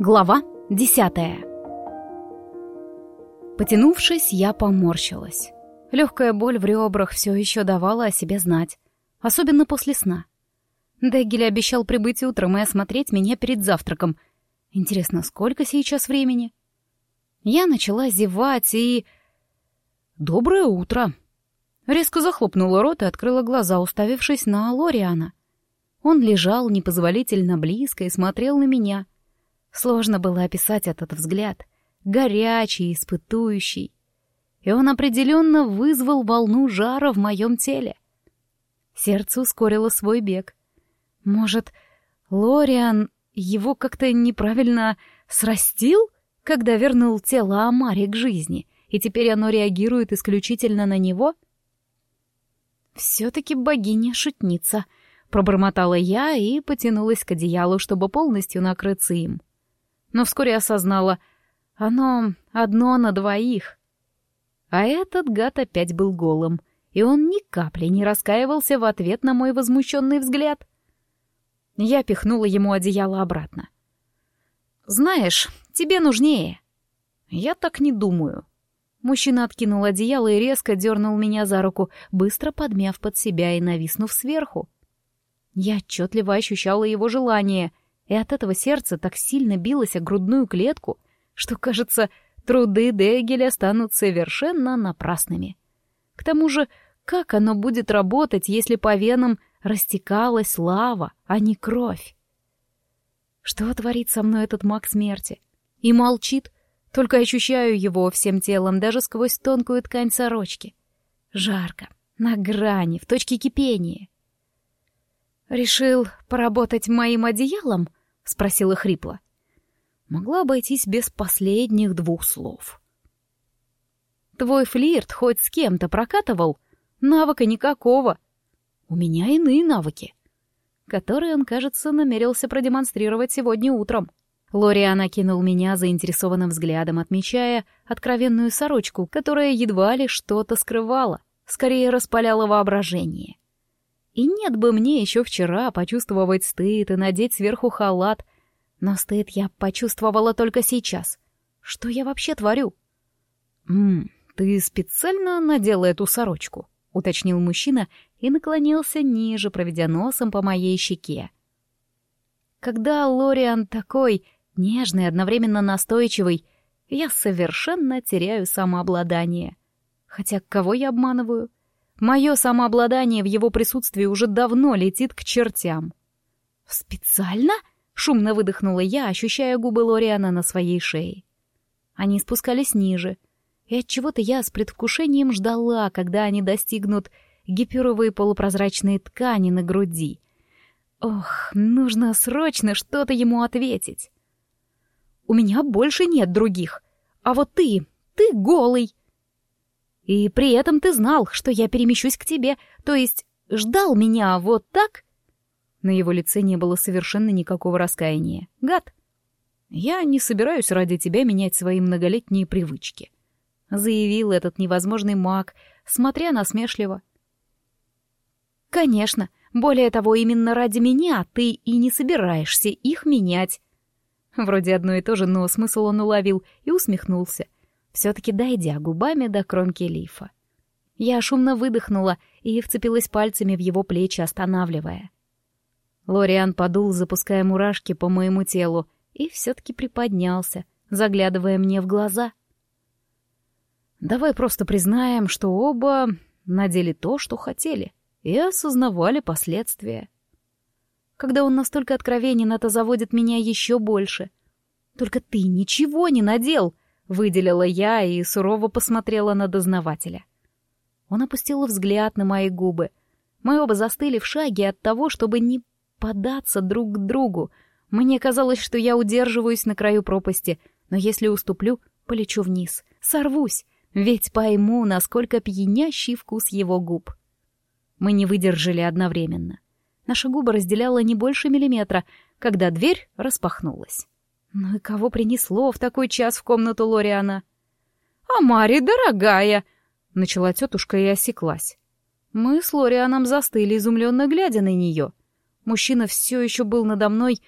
Глава десятая Потянувшись, я поморщилась. Легкая боль в ребрах все еще давала о себе знать, особенно после сна. Деггель обещал прибыть утром и осмотреть меня перед завтраком. Интересно, сколько сейчас времени? Я начала зевать и... «Доброе утро!» Резко захлопнула рот и открыла глаза, уставившись на Лориана. Он лежал непозволительно близко и смотрел на меня — Сложно было описать этот взгляд. Горячий, испытующий. И он определенно вызвал волну жара в моем теле. Сердце ускорило свой бег. Может, Лориан его как-то неправильно срастил, когда вернул тело Амари к жизни, и теперь оно реагирует исключительно на него? «Все-таки богиня-шутница», — пробормотала я и потянулась к одеялу, чтобы полностью накрыться им но вскоре осознала, оно одно на двоих. А этот гад опять был голым, и он ни капли не раскаивался в ответ на мой возмущенный взгляд. Я пихнула ему одеяло обратно. «Знаешь, тебе нужнее». «Я так не думаю». Мужчина откинул одеяло и резко дернул меня за руку, быстро подмяв под себя и нависнув сверху. Я отчетливо ощущала его желание — и от этого сердце так сильно билось о грудную клетку, что, кажется, труды Дегеля станут совершенно напрасными. К тому же, как оно будет работать, если по венам растекалась лава, а не кровь? Что творит со мной этот маг смерти? И молчит, только ощущаю его всем телом, даже сквозь тонкую ткань сорочки. Жарко, на грани, в точке кипения. «Решил поработать моим одеялом?» — спросила хрипло. Могла обойтись без последних двух слов. «Твой флирт хоть с кем-то прокатывал? Навыка никакого. У меня иные навыки, которые он, кажется, намерился продемонстрировать сегодня утром». Лориан окинул меня заинтересованным взглядом, отмечая откровенную сорочку, которая едва ли что-то скрывала, скорее распаляла воображение. И нет бы мне еще вчера почувствовать стыд и надеть сверху халат, но стыд я почувствовала только сейчас. Что я вообще творю? «Ммм, ты специально надела эту сорочку?» — уточнил мужчина и наклонился ниже, проведя носом по моей щеке. Когда Лориан такой нежный, одновременно настойчивый, я совершенно теряю самообладание. Хотя кого я обманываю? Мое самообладание в его присутствии уже давно летит к чертям. «Специально?» — шумно выдохнула я, ощущая губы Лориана на своей шее. Они спускались ниже, и от чего то я с предвкушением ждала, когда они достигнут гипюровые полупрозрачные ткани на груди. Ох, нужно срочно что-то ему ответить. «У меня больше нет других, а вот ты, ты голый!» И при этом ты знал, что я перемещусь к тебе, то есть ждал меня вот так?» На его лице не было совершенно никакого раскаяния. «Гад, я не собираюсь ради тебя менять свои многолетние привычки», — заявил этот невозможный маг, смотря насмешливо. «Конечно, более того, именно ради меня ты и не собираешься их менять». Вроде одно и то же, но смысл он уловил и усмехнулся все-таки дойдя губами до кромки лифа. Я шумно выдохнула и вцепилась пальцами в его плечи, останавливая. Лориан подул, запуская мурашки по моему телу, и все-таки приподнялся, заглядывая мне в глаза. «Давай просто признаем, что оба надели то, что хотели, и осознавали последствия. Когда он настолько откровенен, это заводит меня еще больше. Только ты ничего не надел!» Выделила я и сурово посмотрела на дознавателя. Он опустил взгляд на мои губы. Мы оба застыли в шаге от того, чтобы не податься друг к другу. Мне казалось, что я удерживаюсь на краю пропасти, но если уступлю, полечу вниз, сорвусь, ведь пойму, насколько пьянящий вкус его губ. Мы не выдержали одновременно. Наши губы разделяло не больше миллиметра, когда дверь распахнулась. Ну и кого принесло в такой час в комнату Лориана? «А Мари, дорогая!» — начала тетушка и осеклась. Мы с Лорианом застыли, изумленно глядя на нее. Мужчина все еще был надо мной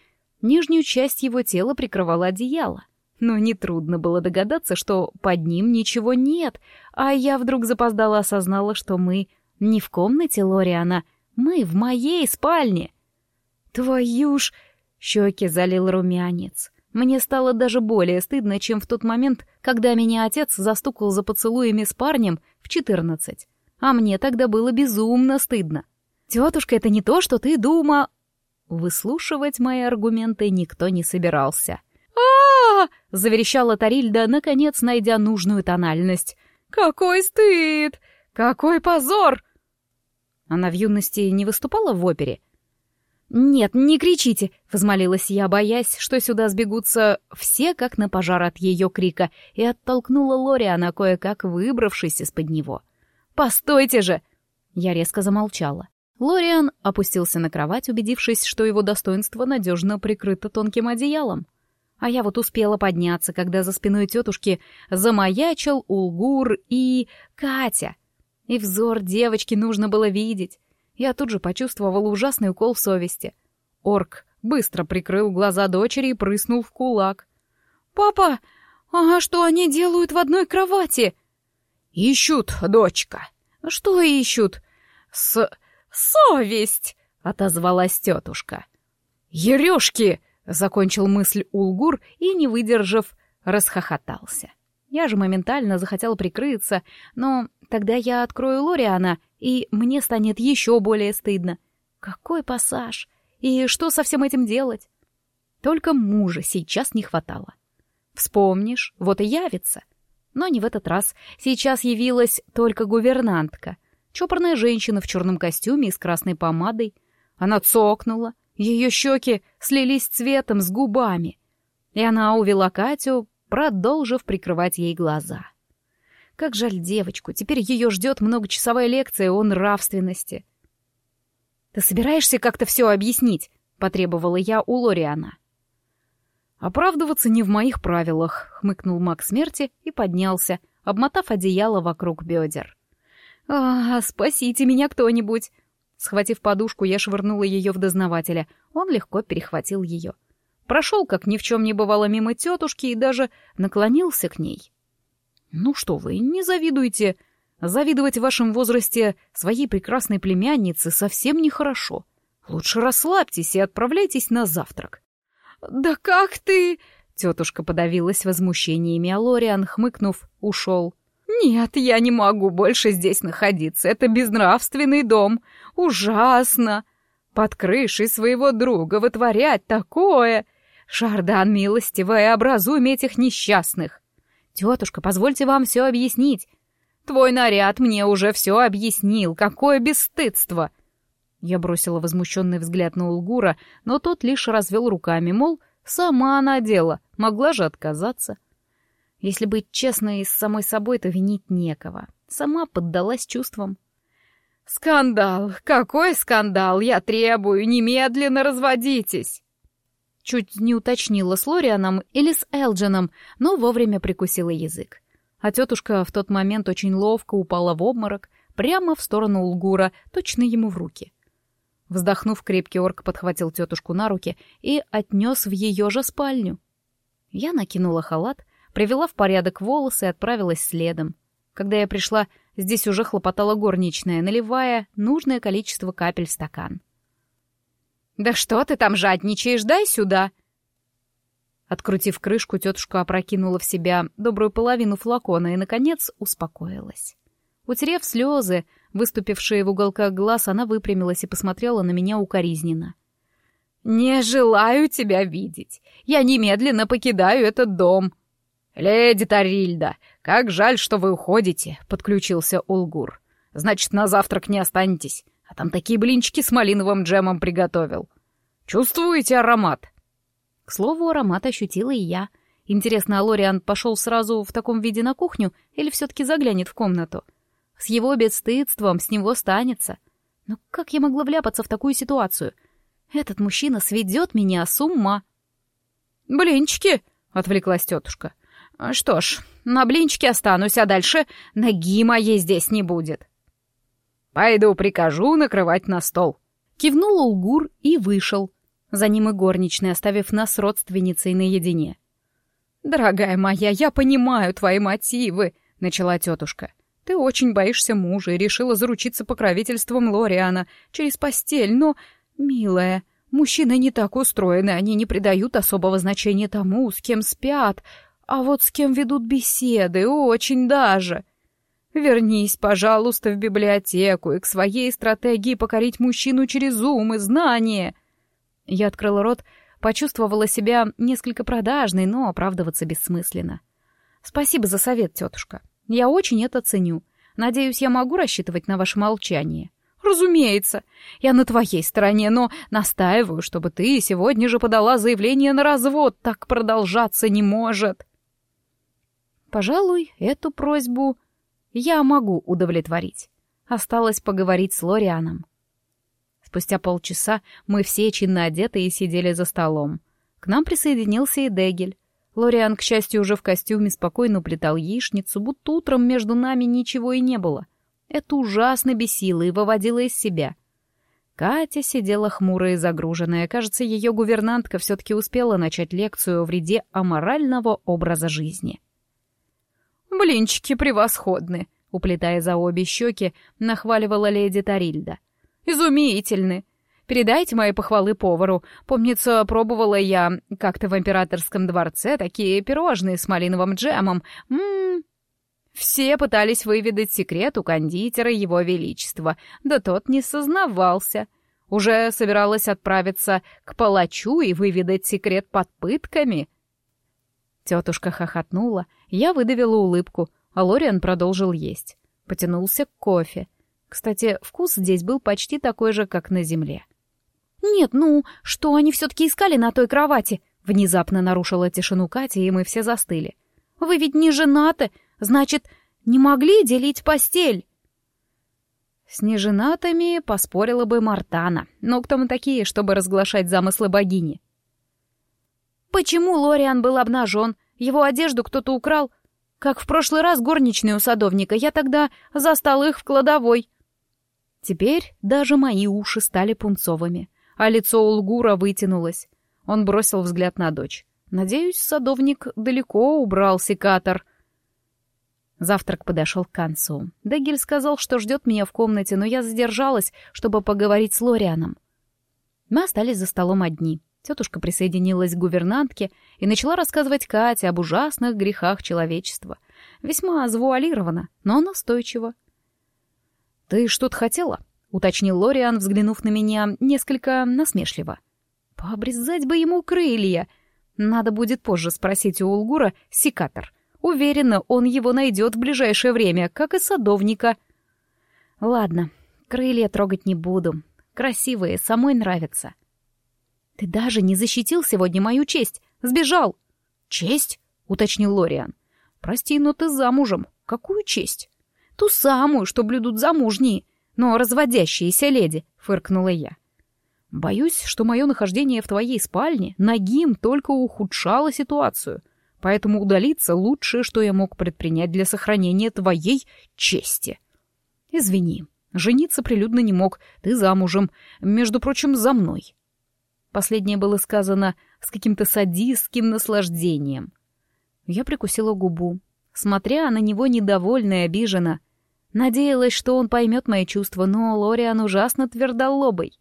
Нижнюю часть его тела прикрывало одеяло. Но нетрудно было догадаться, что под ним ничего нет, а я вдруг запоздала осознала, что мы не в комнате Лориана, мы в моей спальне. Твою ж... Щеки залил румянец. Мне стало даже более стыдно, чем в тот момент, когда меня отец застукал за поцелуями с парнем в четырнадцать. А мне тогда было безумно стыдно. «Тетушка, это не то, что ты дума...» Выслушивать мои аргументы никто не собирался. а заверещала Тарильда, наконец найдя нужную тональность. «Какой стыд! Какой позор!» Она в юности не выступала в опере. «Нет, не кричите!» — возмолилась я, боясь, что сюда сбегутся все, как на пожар от ее крика, и оттолкнула Лориана, кое-как выбравшись из-под него. «Постойте же!» Я резко замолчала. Лориан опустился на кровать, убедившись, что его достоинство надежно прикрыто тонким одеялом. А я вот успела подняться, когда за спиной тетушки замаячил Улгур и Катя. И взор девочки нужно было видеть. Я тут же почувствовала ужасный укол совести. Орк быстро прикрыл глаза дочери и прыснул в кулак. «Папа, а что они делают в одной кровати?» «Ищут, дочка». «Что ищут?» «С... совесть!» — отозвалась тетушка. «Ерешки!» — закончил мысль Улгур и, не выдержав, расхохотался. Я же моментально захотела прикрыться, но тогда я открою Лориана, и мне станет еще более стыдно. Какой пассаж! И что со всем этим делать? Только мужа сейчас не хватало. Вспомнишь, вот и явится. Но не в этот раз. Сейчас явилась только гувернантка. Чопорная женщина в черном костюме и с красной помадой. Она цокнула, ее щеки слились цветом с губами. И она увела Катю, продолжив прикрывать ей глаза. Как жаль девочку, теперь ее ждет многочасовая лекция о нравственности. «Ты собираешься как-то все объяснить?» — потребовала я у Лориана. «Оправдываться не в моих правилах», — хмыкнул маг смерти и поднялся, обмотав одеяло вокруг бедер. «А, спасите меня кто-нибудь!» Схватив подушку, я швырнула ее в дознавателя. Он легко перехватил ее. Прошел, как ни в чем не бывало, мимо тетушки и даже наклонился к ней. «Ну что вы, не завидуйте. Завидовать в вашем возрасте своей прекрасной племяннице совсем нехорошо. Лучше расслабьтесь и отправляйтесь на завтрак». «Да как ты...» Тетушка подавилась возмущениями, а Лориан, хмыкнув, ушел. «Нет, я не могу больше здесь находиться. Это безнравственный дом. Ужасно. Под крышей своего друга вытворять такое. Шардан, милостивая, образуй этих несчастных. «Тетушка, позвольте вам все объяснить. Твой наряд мне уже все объяснил. Какое бесстыдство!» Я бросила возмущенный взгляд на Улгура, но тот лишь развел руками, мол, сама надела, могла же отказаться. Если быть честной с самой собой, то винить некого. Сама поддалась чувствам. «Скандал! Какой скандал! Я требую, немедленно разводитесь!» Чуть не уточнила с Лорианом или с Элджином, но вовремя прикусила язык. А тетушка в тот момент очень ловко упала в обморок прямо в сторону Улгура, точно ему в руки. Вздохнув, крепкий орк подхватил тетушку на руки и отнес в ее же спальню. Я накинула халат, привела в порядок волосы и отправилась следом. Когда я пришла, здесь уже хлопотала горничная, наливая нужное количество капель в стакан. «Да что ты там жадничаешь? Дай сюда!» Открутив крышку, тетушка опрокинула в себя добрую половину флакона и, наконец, успокоилась. Утерев слезы, выступившие в уголках глаз, она выпрямилась и посмотрела на меня укоризненно. «Не желаю тебя видеть. Я немедленно покидаю этот дом». «Леди Тарильда, как жаль, что вы уходите», — подключился Улгур. «Значит, на завтрак не останетесь. А там такие блинчики с малиновым джемом приготовил. Чувствуете аромат?» К слову, аромат ощутила и я. Интересно, а Лориан пошел сразу в таком виде на кухню или все-таки заглянет в комнату? С его бесстыдством с него станется. Но как я могла вляпаться в такую ситуацию? Этот мужчина сведет меня с ума. «Блинчики!» — отвлеклась тетушка. «Что ж, на блинчике останусь, а дальше ноги моей здесь не будет». «Пойду прикажу накрывать на стол». Кивнул Улгур и вышел. За ним и горничная, оставив нас с родственницей наедине. «Дорогая моя, я понимаю твои мотивы», — начала тетушка. «Ты очень боишься мужа и решила заручиться покровительством Лориана через постель, но, милая, мужчины не так устроены, они не придают особого значения тому, с кем спят, а вот с кем ведут беседы, очень даже. Вернись, пожалуйста, в библиотеку и к своей стратегии покорить мужчину через ум и знание». Я открыла рот, почувствовала себя несколько продажной, но оправдываться бессмысленно. «Спасибо за совет, тетушка. Я очень это ценю. Надеюсь, я могу рассчитывать на ваше молчание». «Разумеется. Я на твоей стороне, но настаиваю, чтобы ты сегодня же подала заявление на развод. Так продолжаться не может». Пожалуй, эту просьбу я могу удовлетворить. Осталось поговорить с Лорианом. Спустя полчаса мы все чинно одетые сидели за столом. К нам присоединился и Дегель. Лориан, к счастью, уже в костюме спокойно уплетал яичницу, будто утром между нами ничего и не было. Это ужасно бесило и выводило из себя. Катя сидела хмурая и загруженная. Кажется, ее гувернантка все-таки успела начать лекцию о вреде аморального образа жизни. «Блинчики превосходны!» — уплетая за обе щеки, нахваливала леди Тарильда. «Изумительны! Передайте мои похвалы повару. Помнится, пробовала я как-то в императорском дворце такие пирожные с малиновым джемом. Ммм, все пытались выведать секрет у кондитера Его Величества, да тот не сознавался. Уже собиралась отправиться к палачу и выведать секрет под пытками. Тетушка хохотнула, я выдавила улыбку, а Лориан продолжил есть. Потянулся к кофе. Кстати, вкус здесь был почти такой же, как на земле. «Нет, ну, что они все-таки искали на той кровати?» Внезапно нарушила тишину Катя, и мы все застыли. «Вы ведь не женаты, Значит, не могли делить постель?» С неженатыми поспорила бы Мартана. Но кто мы такие, чтобы разглашать замыслы богини? Почему Лориан был обнажен? Его одежду кто-то украл? Как в прошлый раз горничные у садовника, я тогда застал их в кладовой. Теперь даже мои уши стали пунцовыми, а лицо Улгура вытянулось. Он бросил взгляд на дочь. Надеюсь, садовник далеко убрал секатор — Завтрак подошел к концу. Дегель сказал, что ждет меня в комнате, но я задержалась, чтобы поговорить с Лорианом. Мы остались за столом одни. Тетушка присоединилась к гувернантке и начала рассказывать Кате об ужасных грехах человечества. Весьма завуалированно, но настойчиво. «Ты что-то хотела?» — уточнил Лориан, взглянув на меня несколько насмешливо. «Пообрезать бы ему крылья!» Надо будет позже спросить у Улгура секатор. Уверена, он его найдет в ближайшее время, как и садовника. Ладно, крылья трогать не буду. Красивые, самой нравятся. Ты даже не защитил сегодня мою честь. Сбежал. Честь? Уточнил Лориан. Прости, но ты замужем. Какую честь? Ту самую, что блюдут замужние, но разводящиеся леди, фыркнула я. Боюсь, что мое нахождение в твоей спальне нагим только ухудшало ситуацию — поэтому удалиться — лучшее, что я мог предпринять для сохранения твоей чести. Извини, жениться прилюдно не мог, ты замужем, между прочим, за мной. Последнее было сказано с каким-то садистским наслаждением. Я прикусила губу, смотря на него недовольно и обиженно. Надеялась, что он поймет мои чувства, но Лориан ужасно твердолобый.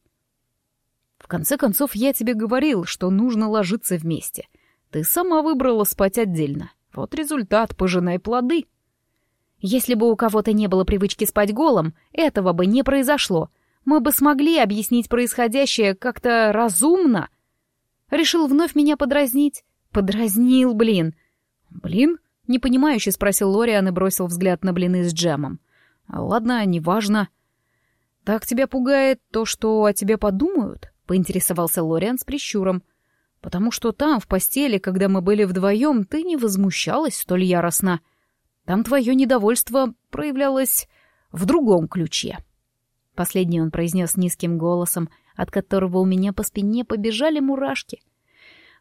В конце концов, я тебе говорил, что нужно ложиться вместе — ты сама выбрала спать отдельно. Вот результат, пожинай плоды. Если бы у кого-то не было привычки спать голым, этого бы не произошло. Мы бы смогли объяснить происходящее как-то разумно. Решил вновь меня подразнить. Подразнил, блин. Блин? Непонимающе спросил Лориан и бросил взгляд на блины с джемом. Ладно, неважно. Так тебя пугает то, что о тебе подумают? Поинтересовался Лориан с прищуром. — потому что там, в постели, когда мы были вдвоем, ты не возмущалась столь яростно. Там твое недовольство проявлялось в другом ключе. Последний он произнес низким голосом, от которого у меня по спине побежали мурашки.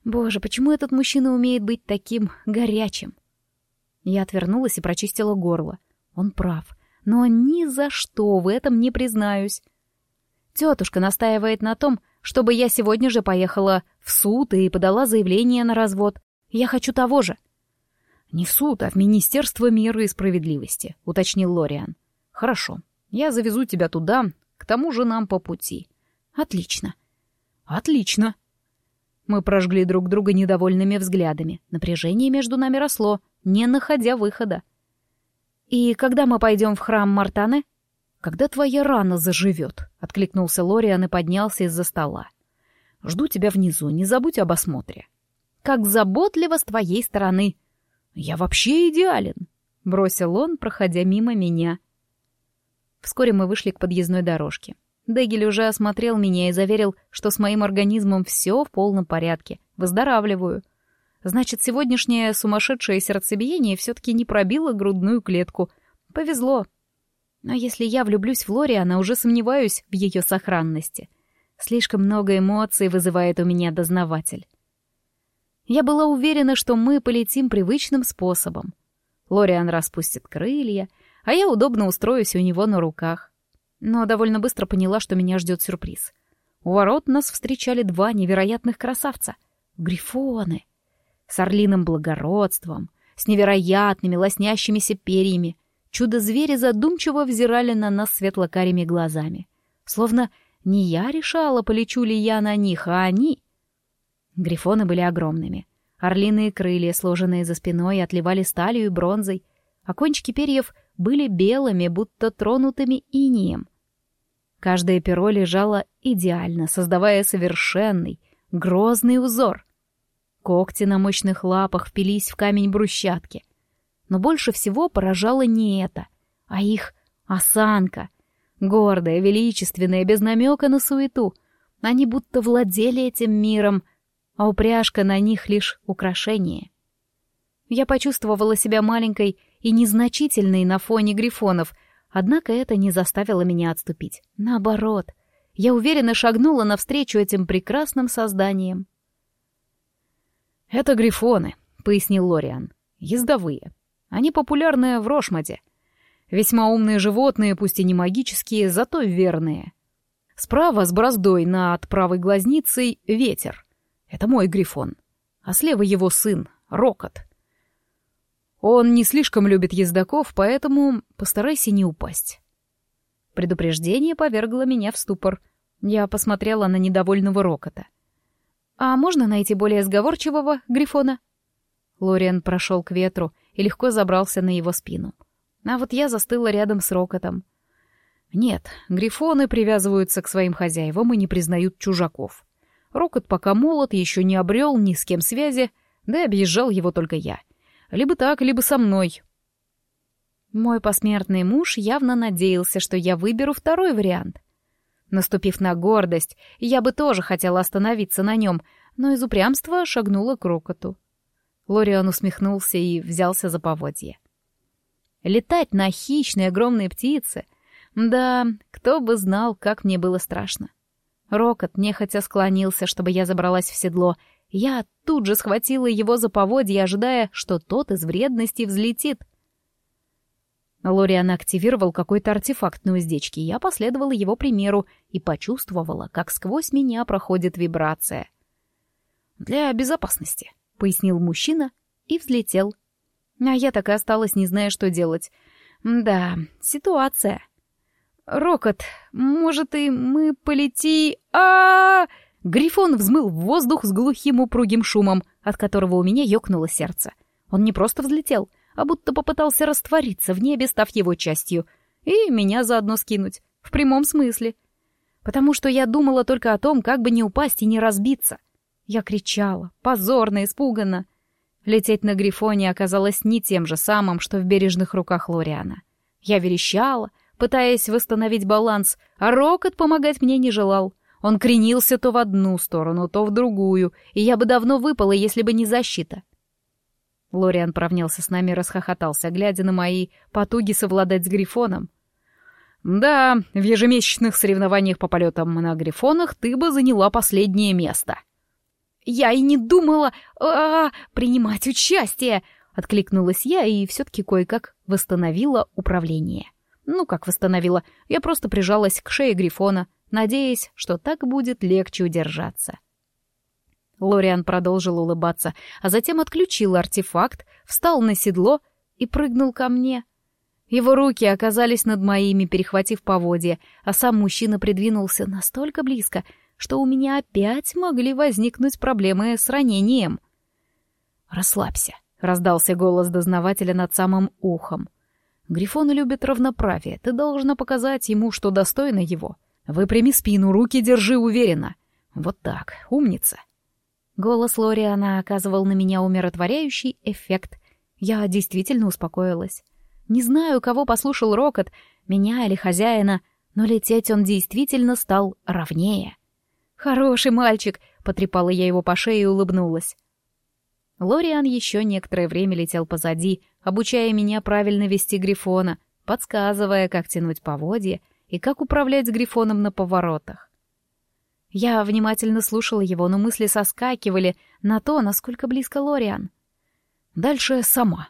Боже, почему этот мужчина умеет быть таким горячим? Я отвернулась и прочистила горло. Он прав, но ни за что в этом не признаюсь. Тетушка настаивает на том, чтобы я сегодня же поехала в суд и подала заявление на развод. Я хочу того же». «Не в суд, а в Министерство мира и справедливости», — уточнил Лориан. «Хорошо, я завезу тебя туда, к тому же нам по пути». «Отлично». «Отлично». Мы прожгли друг друга недовольными взглядами. Напряжение между нами росло, не находя выхода. «И когда мы пойдем в храм Мартаны?» «Когда твоя рана заживет», — откликнулся Лориан и поднялся из-за стола. «Жду тебя внизу, не забудь об осмотре». «Как заботливо с твоей стороны!» «Я вообще идеален», — бросил он, проходя мимо меня. Вскоре мы вышли к подъездной дорожке. Дегель уже осмотрел меня и заверил, что с моим организмом все в полном порядке, выздоравливаю. Значит, сегодняшнее сумасшедшее сердцебиение все-таки не пробило грудную клетку. Повезло. Но если я влюблюсь в Лориана, уже сомневаюсь в ее сохранности. Слишком много эмоций вызывает у меня дознаватель. Я была уверена, что мы полетим привычным способом. Лориан распустит крылья, а я удобно устроюсь у него на руках но довольно быстро поняла, что меня ждет сюрприз. У ворот нас встречали два невероятных красавца — грифоны. С орлиным благородством, с невероятными лоснящимися перьями. Чудо-звери задумчиво взирали на нас светло-карими глазами. Словно не я решала, полечу ли я на них, а они. Грифоны были огромными. Орлиные крылья, сложенные за спиной, отливали сталью и бронзой, а кончики перьев были белыми, будто тронутыми инием. Каждое перо лежало идеально, создавая совершенный, грозный узор. Когти на мощных лапах впились в камень брусчатки. Но больше всего поражало не это, а их осанка. Гордая, величественная, без намека на суету. Они будто владели этим миром, а упряжка на них лишь украшение. Я почувствовала себя маленькой и незначительной на фоне грифонов, Однако это не заставило меня отступить. Наоборот, я уверенно шагнула навстречу этим прекрасным созданиям. «Это грифоны», — пояснил Лориан. «Ездовые. Они популярны в Рошмаде. Весьма умные животные, пусть и не магические, зато верные. Справа с бороздой над правой глазницей ветер. Это мой грифон. А слева его сын, Рокот. Он не слишком любит ездаков, поэтому постарайся не упасть. Предупреждение повергло меня в ступор. Я посмотрела на недовольного Рокота. «А можно найти более сговорчивого Грифона?» Лориан прошел к ветру и легко забрался на его спину. А вот я застыла рядом с Рокотом. Нет, грифоны привязываются к своим хозяевам и не признают чужаков. Рокот пока молод, еще не обрел ни с кем связи, да объезжал его только я — либо так, либо со мной. Мой посмертный муж явно надеялся, что я выберу второй вариант. Наступив на гордость, я бы тоже хотела остановиться на нем, но из упрямства шагнула к рокоту. Лориан усмехнулся и взялся за поводье. Летать на хищной огромной птице? Да, кто бы знал, как мне было страшно. Рокот нехотя склонился, чтобы я забралась в седло, я тут же схватила его за поводья, ожидая, что тот из вредности взлетит. Лориан активировал какой-то артефакт на уздечке, я последовала его примеру и почувствовала, как сквозь меня проходит вибрация. «Для безопасности», — пояснил мужчина и взлетел. А я так и осталась, не зная, что делать. Да, ситуация. «Рокот, может, и мы полети... а, -а, -а Грифон взмыл в воздух с глухим упругим шумом, от которого у меня ёкнуло сердце. Он не просто взлетел, а будто попытался раствориться в небе, став его частью, и меня заодно скинуть, в прямом смысле. Потому что я думала только о том, как бы не упасть и не разбиться. Я кричала, позорно, испуганно. Лететь на Грифоне оказалось не тем же самым, что в бережных руках Лориана. Я верещала, пытаясь восстановить баланс, а Рокот помогать мне не желал — он кренился то в одну сторону, то в другую, и я бы давно выпала, если бы не защита. Лориан провнялся с нами и расхохотался, глядя на мои потуги совладать с Грифоном. «Да, в ежемесячных соревнованиях по полетам на Грифонах ты бы заняла последнее место». «Я и не думала а -а -а, принимать участие!» — откликнулась я и все-таки кое-как восстановила управление. Ну, как восстановила, я просто прижалась к шее Грифона — надеясь, что так будет легче удержаться. Лориан продолжил улыбаться, а затем отключил артефакт, встал на седло и прыгнул ко мне. Его руки оказались над моими, перехватив поводья, а сам мужчина придвинулся настолько близко, что у меня опять могли возникнуть проблемы с ранением. «Расслабься», — раздался голос дознавателя над самым ухом. «Грифоны любят равноправие, ты должна показать ему, что достойно его. Выпрями спину, руки держи уверенно. Вот так, умница». Голос Лориана оказывал на меня умиротворяющий эффект. Я действительно успокоилась. Не знаю, кого послушал рокот, меня или хозяина, но лететь он действительно стал ровнее. «Хороший мальчик!» — потрепала я его по шее и улыбнулась. Лориан еще некоторое время летел позади, обучая меня правильно вести Грифона, подсказывая, как тянуть поводья и как управлять Грифоном на поворотах. Я внимательно слушала его, но мысли соскакивали на то, насколько близко Лориан. Дальше сама.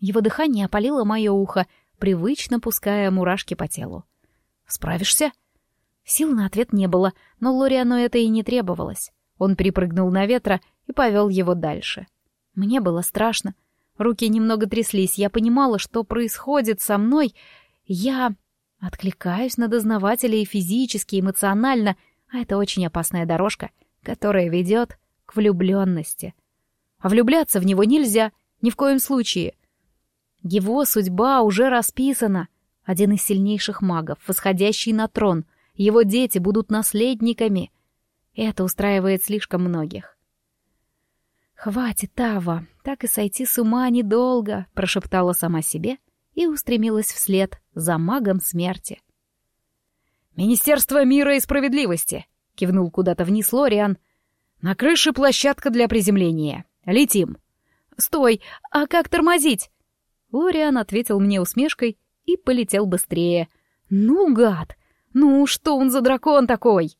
Его дыхание опалило мое ухо, привычно пуская мурашки по телу. «Справишься?» Сил на ответ не было, но Лориану это и не требовалось. Он перепрыгнул на ветра и повел его дальше. Мне было страшно. Руки немного тряслись, я понимала, что происходит со мной. Я откликаюсь на дознавателей физически, эмоционально — а это очень опасная дорожка, которая ведет к влюбленности. А влюбляться в него нельзя, ни в коем случае. Его судьба уже расписана. Один из сильнейших магов, восходящий на трон. Его дети будут наследниками. Это устраивает слишком многих. «Хватит, Тава, так и сойти с ума недолго», — прошептала сама себе и устремилась вслед за магом смерти. «Министерство мира и справедливости!» — кивнул куда-то вниз Лориан. «На крыше площадка для приземления. Летим!» «Стой! А как тормозить?» Лориан ответил мне усмешкой и полетел быстрее. «Ну, гад! Ну, что он за дракон такой?»